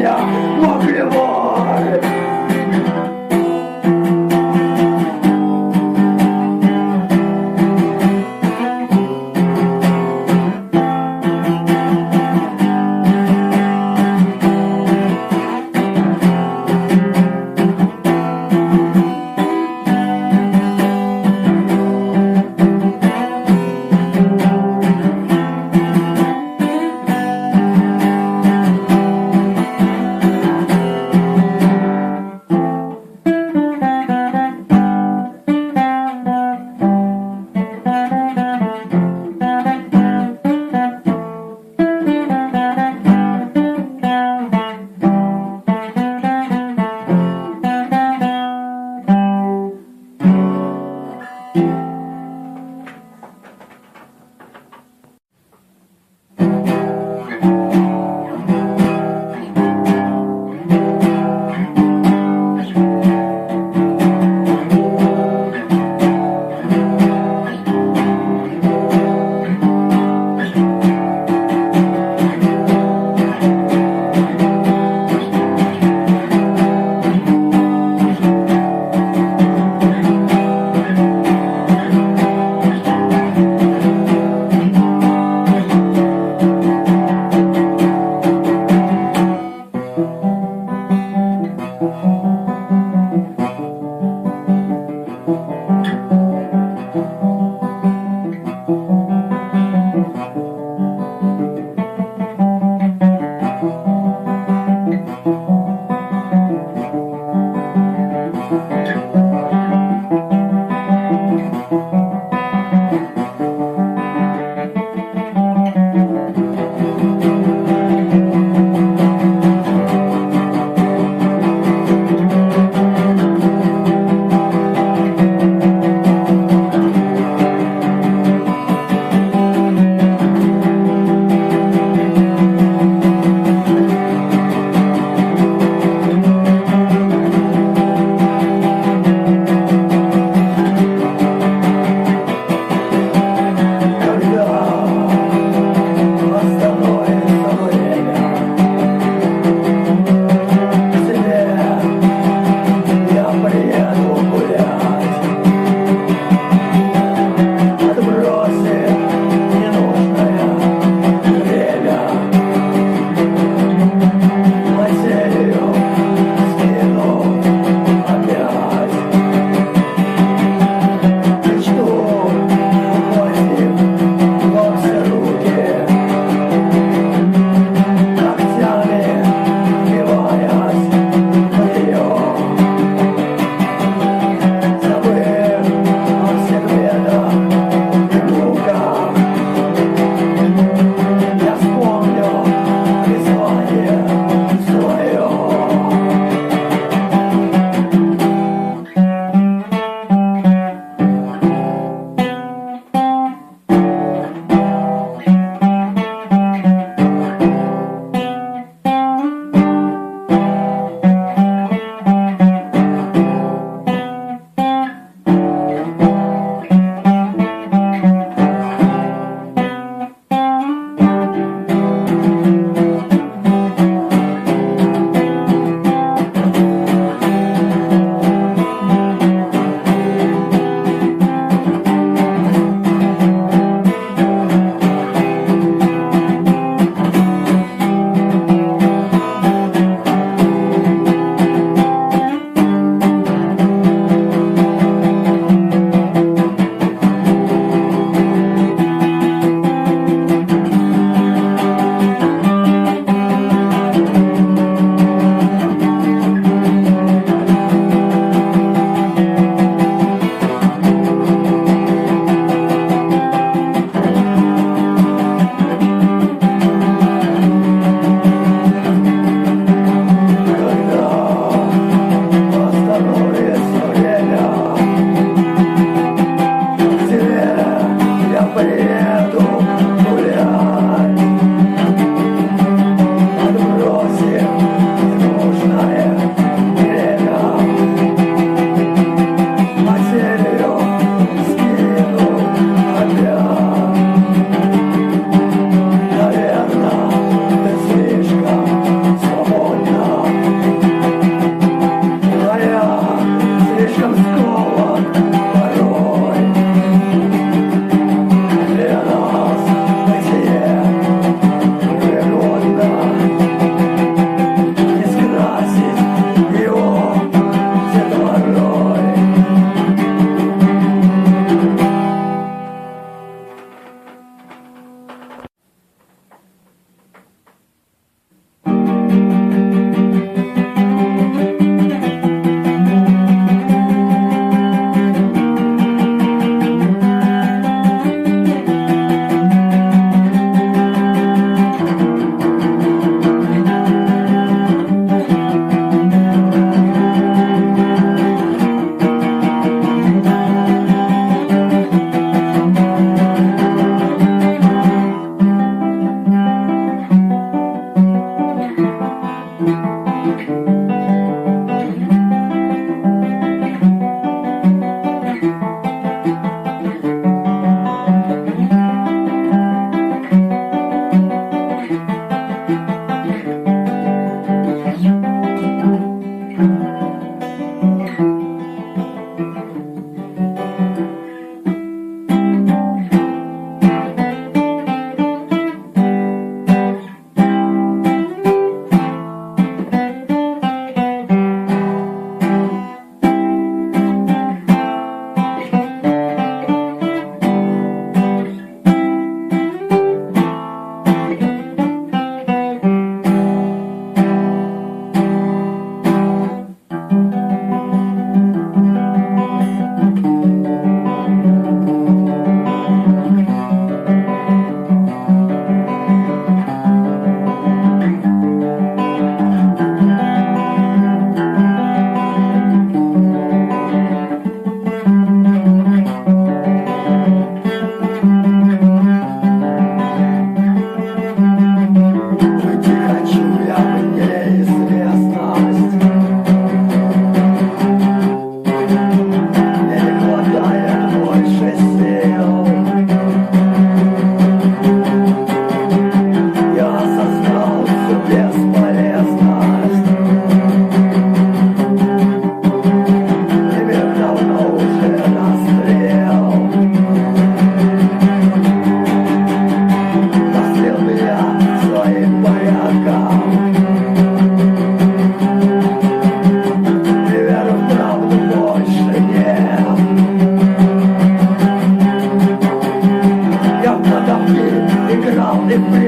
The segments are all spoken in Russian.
Yeah.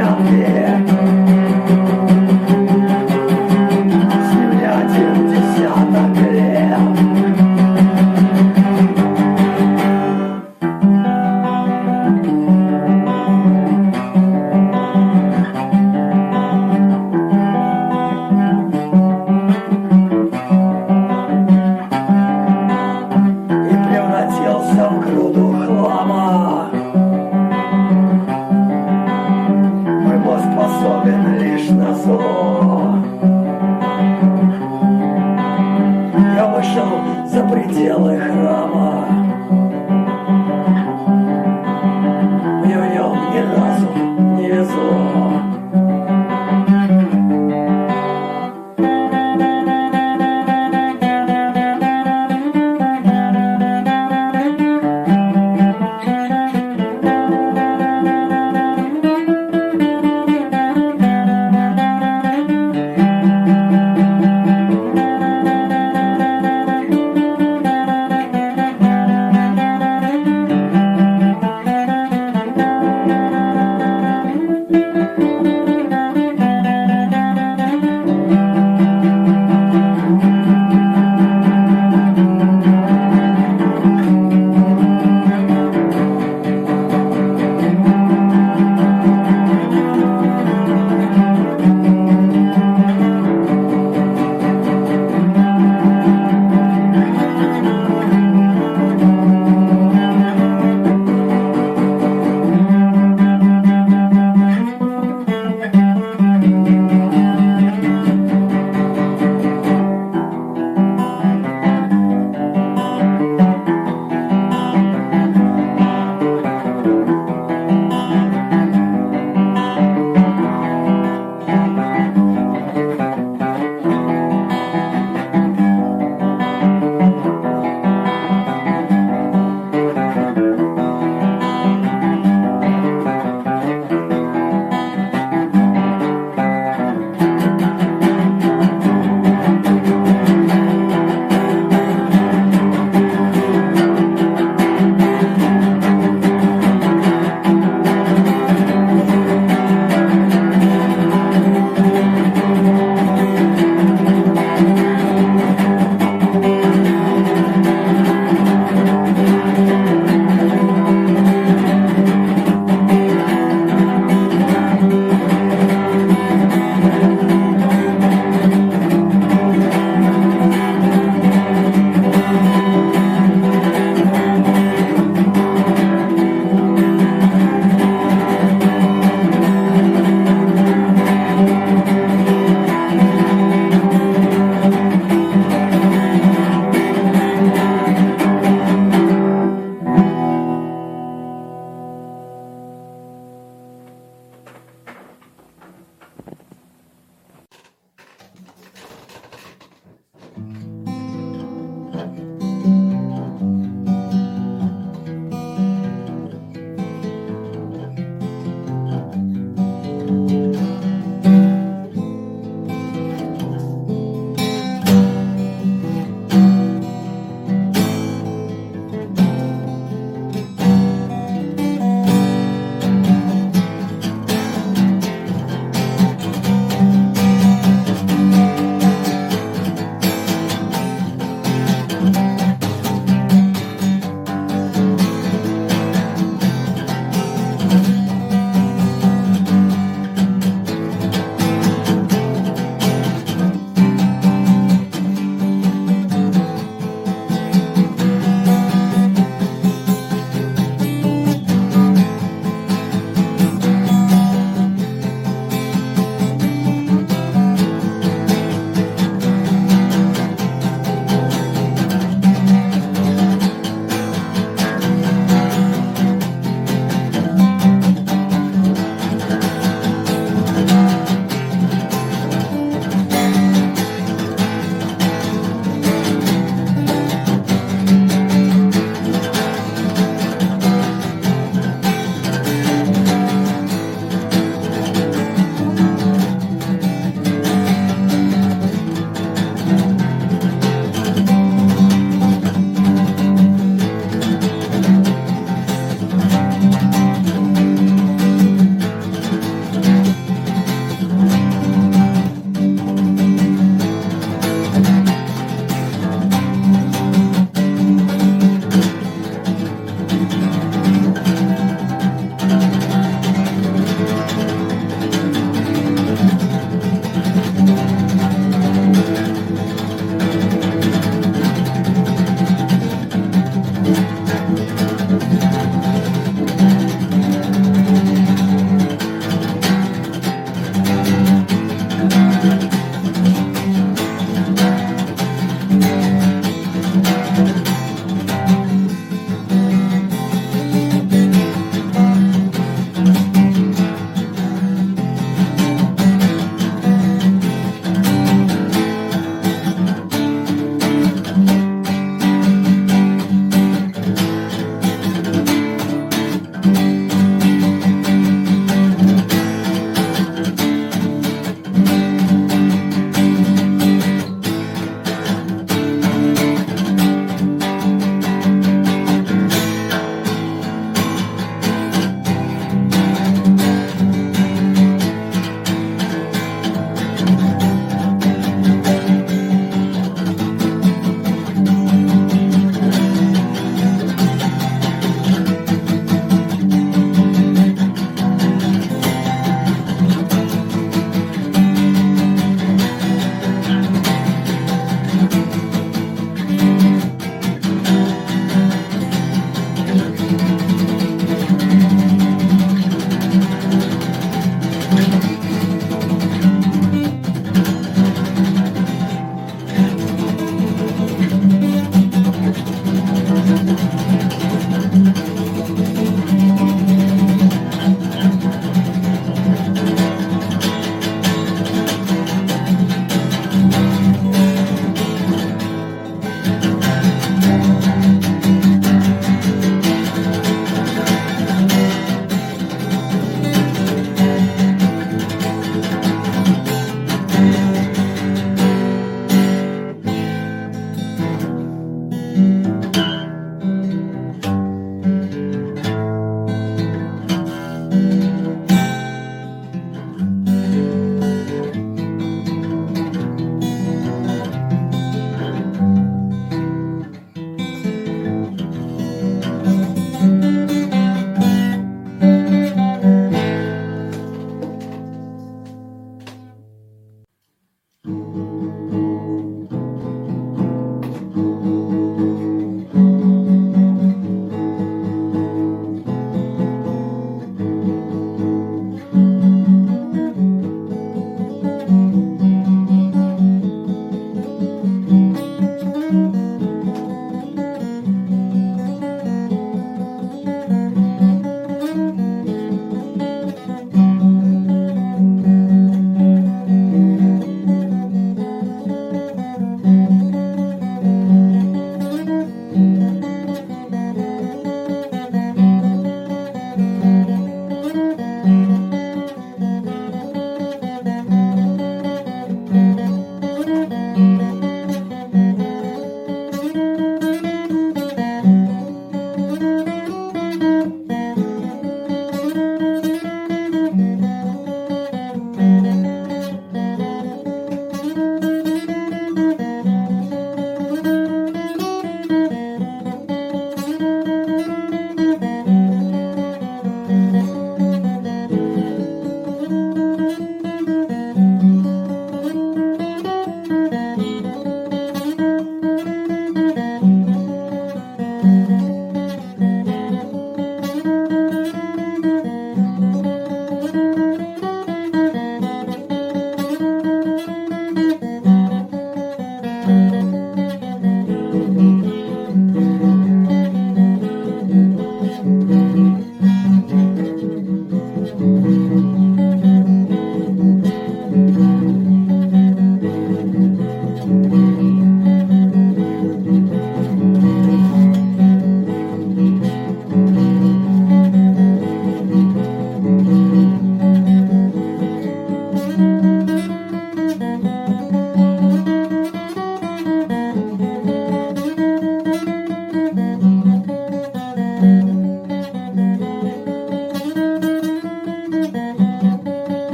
Играл и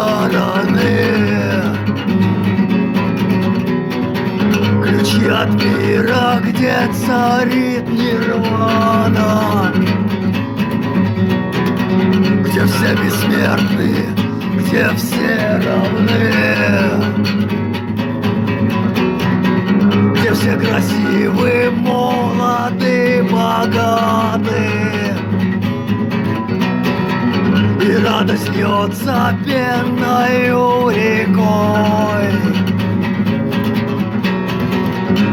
стороны. Ключи от мира, где царит нирвана. Где все бессмертны, где все равны. Где все красивы, молоды, богаты. И радость льется пенною рекой.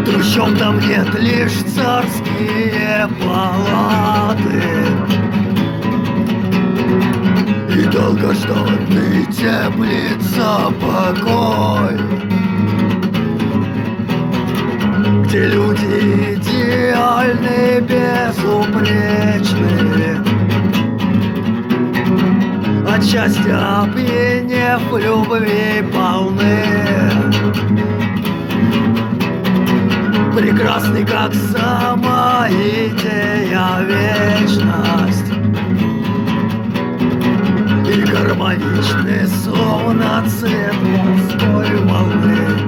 Трущоб там нет лишь царские палаты. И долгожданный теплица покой. Где люди идеальны, безупречны от счастья опьянев любви полны. Прекрасный, как сама идея вечность. И гармоничный словно от цвет морской волны.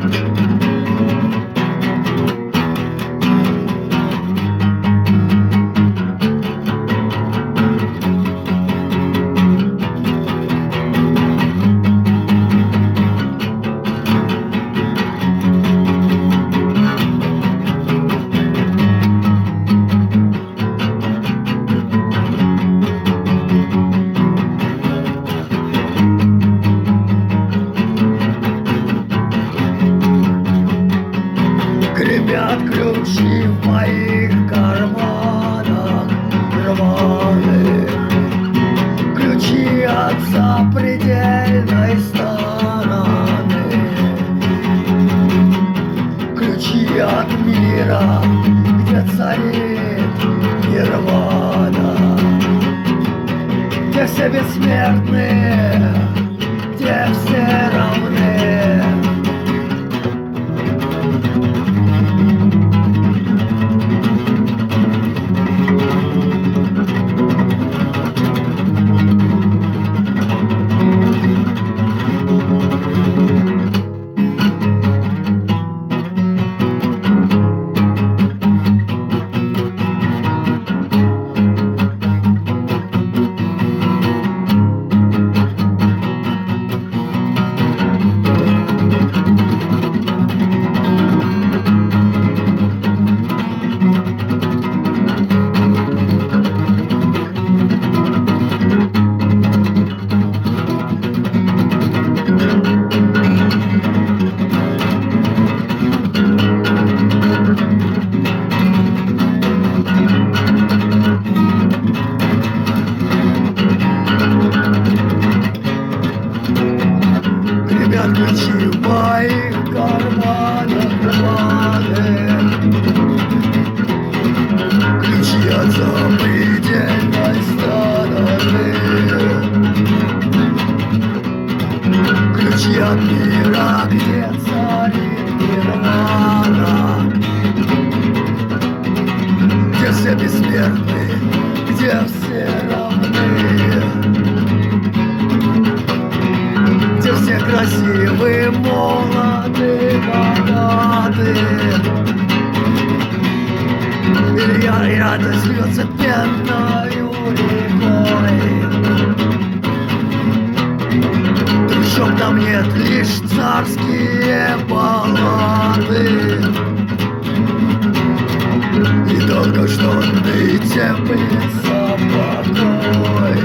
Душок там нет, лишь царские палаты. И только что ты теплится покой.